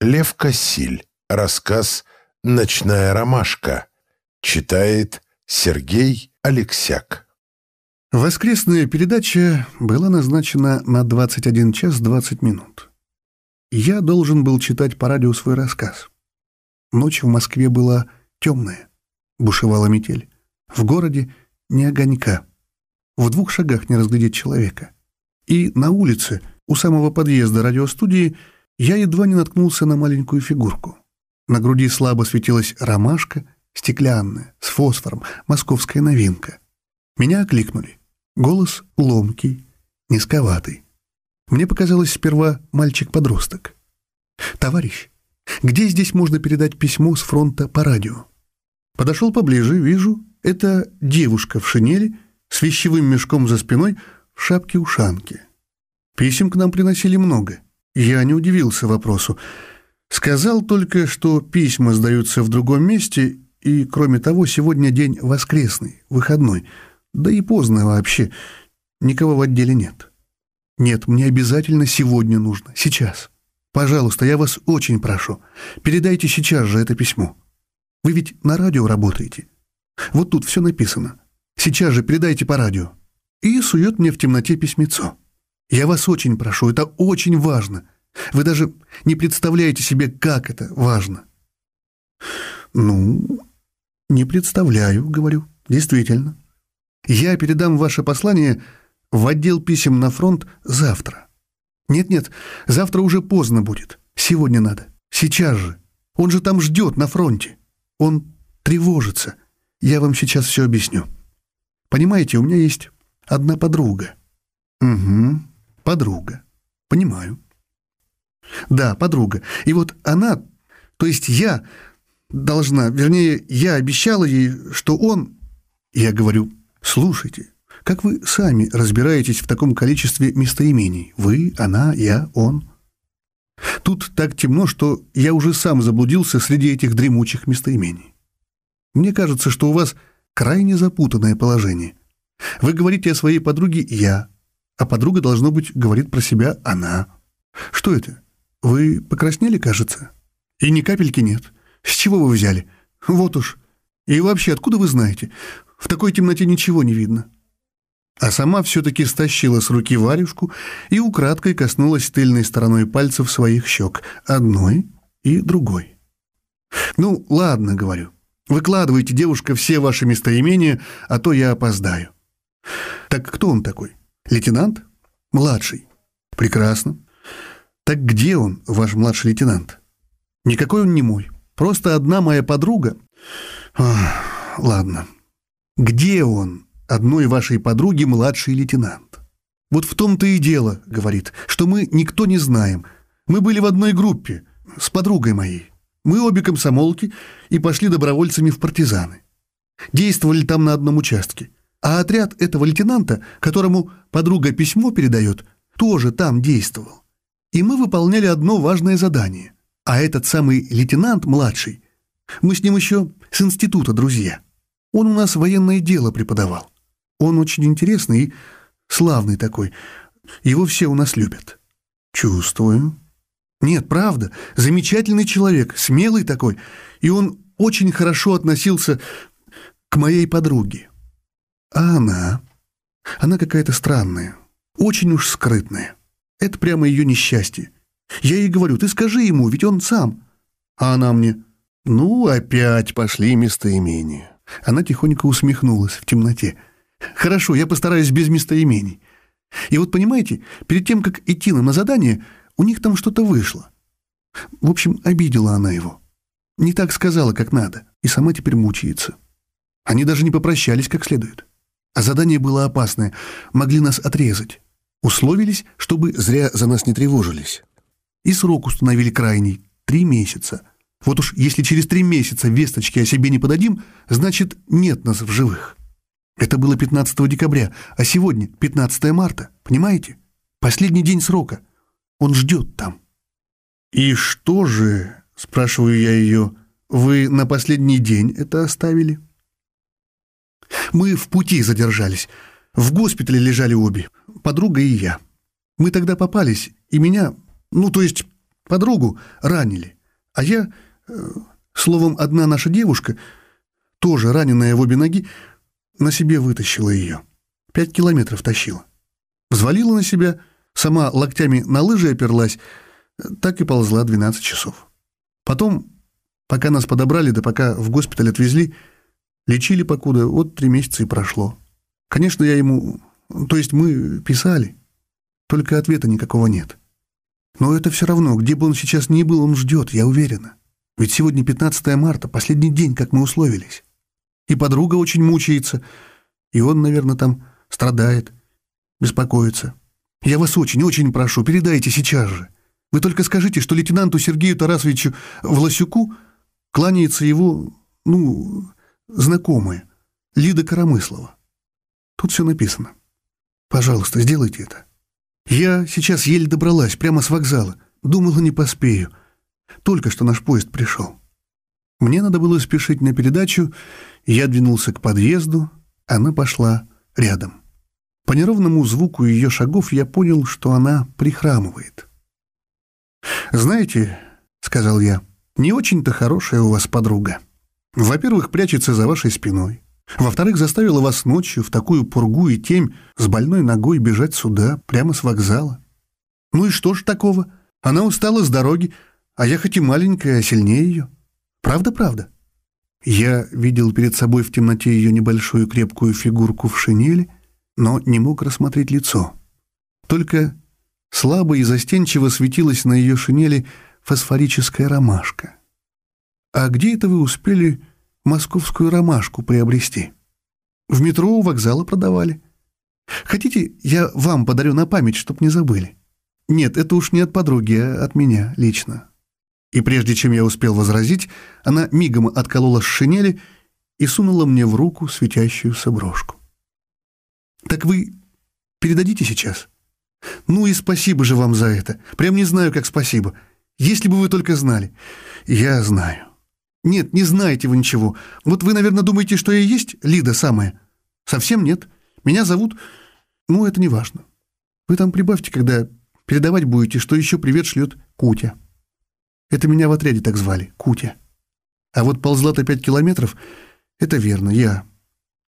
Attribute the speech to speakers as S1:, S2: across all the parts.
S1: Лев Кассиль. Рассказ «Ночная ромашка». Читает Сергей Алексяк.
S2: Воскресная передача была назначена на 21 час 20 минут. Я должен был читать по радио свой рассказ. Ночь в Москве была темная, бушевала метель. В городе ни огонька. В двух шагах не разглядеть человека. И на улице, у самого подъезда радиостудии, я едва не наткнулся на маленькую фигурку. На груди слабо светилась ромашка, стеклянная, с фосфором, московская новинка. Меня окликнули. Голос ломкий, низковатый. Мне показалось сперва мальчик-подросток. «Товарищ, где здесь можно передать письмо с фронта по радио?» Подошел поближе, вижу, это девушка в шинели с вещевым мешком за спиной в шапке-ушанке. Писем к нам приносили много — я не удивился вопросу. Сказал только, что письма сдаются в другом месте, и, кроме того, сегодня день воскресный, выходной. Да и поздно вообще. Никого в отделе нет. Нет, мне обязательно сегодня нужно, сейчас. Пожалуйста, я вас очень прошу, передайте сейчас же это письмо. Вы ведь на радио работаете. Вот тут все написано. Сейчас же передайте по радио. И сует мне в темноте письмецо. Я вас очень прошу, это очень важно. Вы даже не представляете себе, как это важно. Ну, не представляю, говорю. Действительно. Я передам ваше послание в отдел писем на фронт завтра. Нет-нет, завтра уже поздно будет. Сегодня надо. Сейчас же. Он же там ждет на фронте. Он тревожится. Я вам сейчас все объясню. Понимаете, у меня есть одна подруга. Угу подруга. Понимаю. Да, подруга. И вот она, то есть я, должна, вернее, я обещала ей, что он... Я говорю, слушайте, как вы сами разбираетесь в таком количестве местоимений? Вы, она, я, он. Тут так темно, что я уже сам заблудился среди этих дремучих местоимений. Мне кажется, что у вас крайне запутанное положение. Вы говорите о своей подруге «я», а подруга, должно быть, говорит про себя «она». Что это? Вы покраснели, кажется? И ни капельки нет. С чего вы взяли? Вот уж. И вообще, откуда вы знаете? В такой темноте ничего не видно. А сама все-таки стащила с руки варежку и украдкой коснулась тыльной стороной пальцев своих щек, одной и другой. «Ну, ладно», — говорю. «Выкладывайте, девушка, все ваши местоимения, а то я опоздаю». «Так кто он такой?» Лейтенант? Младший. Прекрасно. Так где он, ваш младший лейтенант? Никакой он не мой. Просто одна моя подруга. Ах, ладно. Где он, одной вашей подруги, младший лейтенант? Вот в том-то и дело, говорит, что мы никто не знаем. Мы были в одной группе с подругой моей. Мы обе комсомолки и пошли добровольцами в партизаны. Действовали там на одном участке. А отряд этого лейтенанта, которому подруга письмо передает, тоже там действовал. И мы выполняли одно важное задание. А этот самый лейтенант младший, мы с ним еще с института друзья. Он у нас военное дело преподавал. Он очень интересный и славный такой. Его все у нас любят. Чувствую. Нет, правда, замечательный человек, смелый такой. И он очень хорошо относился к моей подруге. А она? Она какая-то странная, очень уж скрытная. Это прямо ее несчастье. Я ей говорю, ты скажи ему, ведь он сам. А она мне, ну, опять пошли местоимения. Она тихонько усмехнулась в темноте. Хорошо, я постараюсь без местоимений. И вот понимаете, перед тем, как идти на задание, у них там что-то вышло. В общем, обидела она его. Не так сказала, как надо, и сама теперь мучается. Они даже не попрощались как следует. А задание было опасное, могли нас отрезать. Условились, чтобы зря за нас не тревожились. И срок установили крайний — три месяца. Вот уж если через три месяца весточки о себе не подадим, значит, нет нас в живых. Это было 15 декабря, а сегодня 15 марта, понимаете? Последний день срока. Он ждет там. «И что же, — спрашиваю я ее, — вы на последний день это оставили?» Мы в пути задержались. В госпитале лежали обе, подруга и я. Мы тогда попались, и меня, ну, то есть, Подругу ранили. А я, э, словом, одна наша девушка, тоже раненая в обе ноги, на себе вытащила ее. Пять километров тащила. Взвалила на себя, сама локтями на лыжи оперлась, так и ползла 12 часов. Потом, пока нас подобрали, да пока в госпиталь отвезли, лечили покуда, вот три месяца и прошло. Конечно, я ему... То есть мы писали, только ответа никакого нет. Но это все равно, где бы он сейчас ни был, он ждет, я уверена. Ведь сегодня 15 марта, последний день, как мы условились. И подруга очень мучается, и он, наверное, там страдает, беспокоится. Я вас очень-очень прошу, передайте сейчас же. Вы только скажите, что лейтенанту Сергею Тарасовичу Власюку кланяется его, ну, знакомая, Лида Коромыслова. Тут все написано. Пожалуйста, сделайте это. Я сейчас еле добралась, прямо с вокзала. Думала, не поспею. Только что наш поезд пришел. Мне надо было спешить на передачу, я двинулся к подъезду, она пошла рядом. По неровному звуку ее шагов я понял, что она прихрамывает. «Знаете, — сказал я, — не очень-то хорошая у вас подруга. Во-первых, прячется за вашей спиной. Во-вторых, заставила вас ночью в такую пургу и темь с больной ногой бежать сюда, прямо с вокзала. Ну и что ж такого? Она устала с дороги, а я хоть и маленькая, а сильнее ее. Правда-правда? Я видел перед собой в темноте ее небольшую крепкую фигурку в шинели, но не мог рассмотреть лицо. Только слабо и застенчиво светилась на ее шинели фосфорическая ромашка. «А где это вы успели московскую ромашку приобрести?» «В метро у вокзала продавали. Хотите, я вам подарю на память, чтоб не забыли?» «Нет, это уж не от подруги, а от меня лично». И прежде чем я успел возразить, она мигом отколола с шинели и сунула мне в руку светящуюся брошку. «Так вы передадите сейчас?» «Ну и спасибо же вам за это. Прям не знаю, как спасибо. Если бы вы только знали». «Я знаю». «Нет, не знаете вы ничего. Вот вы, наверное, думаете, что я и есть Лида самая?» «Совсем нет. Меня зовут...» «Ну, это не важно. Вы там прибавьте, когда передавать будете, что еще привет шлет Кутя». Это меня в отряде так звали, Кутя. А вот ползла-то пять километров, это верно, я.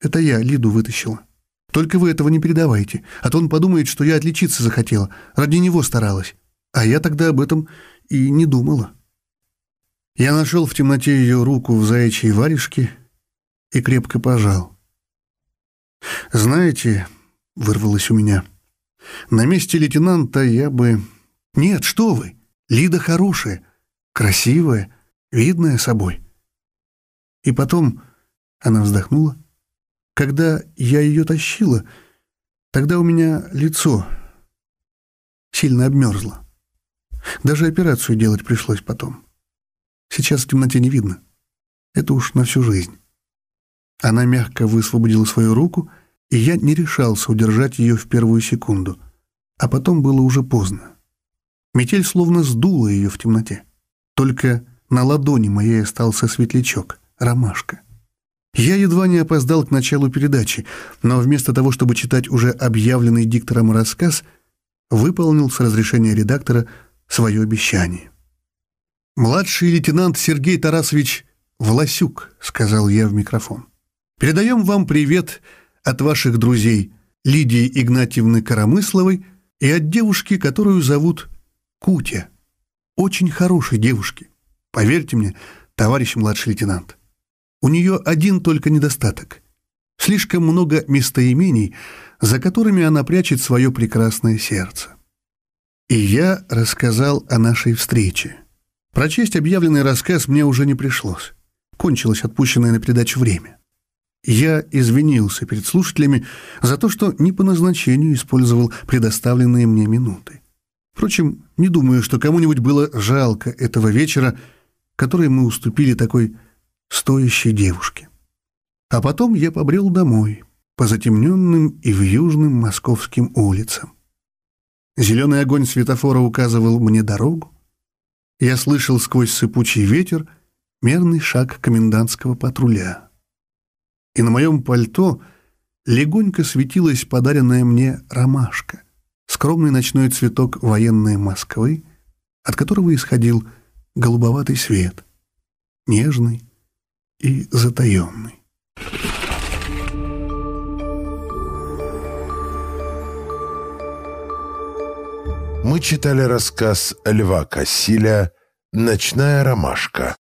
S2: Это я Лиду вытащила. Только вы этого не передавайте, а то он подумает, что я отличиться захотела, ради него старалась. А я тогда об этом и не думала. Я нашел в темноте ее руку в заячьей варежке и крепко пожал. «Знаете, — вырвалось у меня, — на месте лейтенанта я бы... Нет, что вы, Лида хорошая, красивая, видная собой. И потом она вздохнула. Когда я ее тащила, тогда у меня лицо сильно обмерзло. Даже операцию делать пришлось потом. Сейчас в темноте не видно. Это уж на всю жизнь. Она мягко высвободила свою руку, и я не решался удержать ее в первую секунду. А потом было уже поздно. Метель словно сдула ее в темноте. Только на ладони моей остался светлячок, ромашка. Я едва не опоздал к началу передачи, но вместо того, чтобы читать уже объявленный диктором рассказ, выполнил с разрешения редактора свое обещание. «Младший лейтенант Сергей Тарасович Власюк», — сказал я в микрофон. «Передаем вам привет от ваших друзей Лидии Игнатьевны Коромысловой и от девушки, которую зовут Кутя очень хорошей девушки. Поверьте мне, товарищ младший лейтенант. У нее один только недостаток. Слишком много местоимений, за которыми она прячет свое прекрасное сердце. И я рассказал о нашей встрече. Прочесть объявленный рассказ мне уже не пришлось. Кончилось отпущенное на передачу время. Я извинился перед слушателями за то, что не по назначению использовал предоставленные мне минуты. Впрочем, не думаю, что кому-нибудь было жалко этого вечера, который мы уступили такой стоящей девушке. А потом я побрел домой, по затемненным и вьюжным московским улицам. Зеленый огонь светофора указывал мне дорогу. Я слышал сквозь сыпучий ветер мерный шаг комендантского патруля. И на моем пальто легонько светилась подаренная мне ромашка — скромный ночной цветок военной Москвы, от которого исходил голубоватый свет, нежный и затаенный.
S1: Мы читали рассказ Льва Кассиля «Ночная ромашка».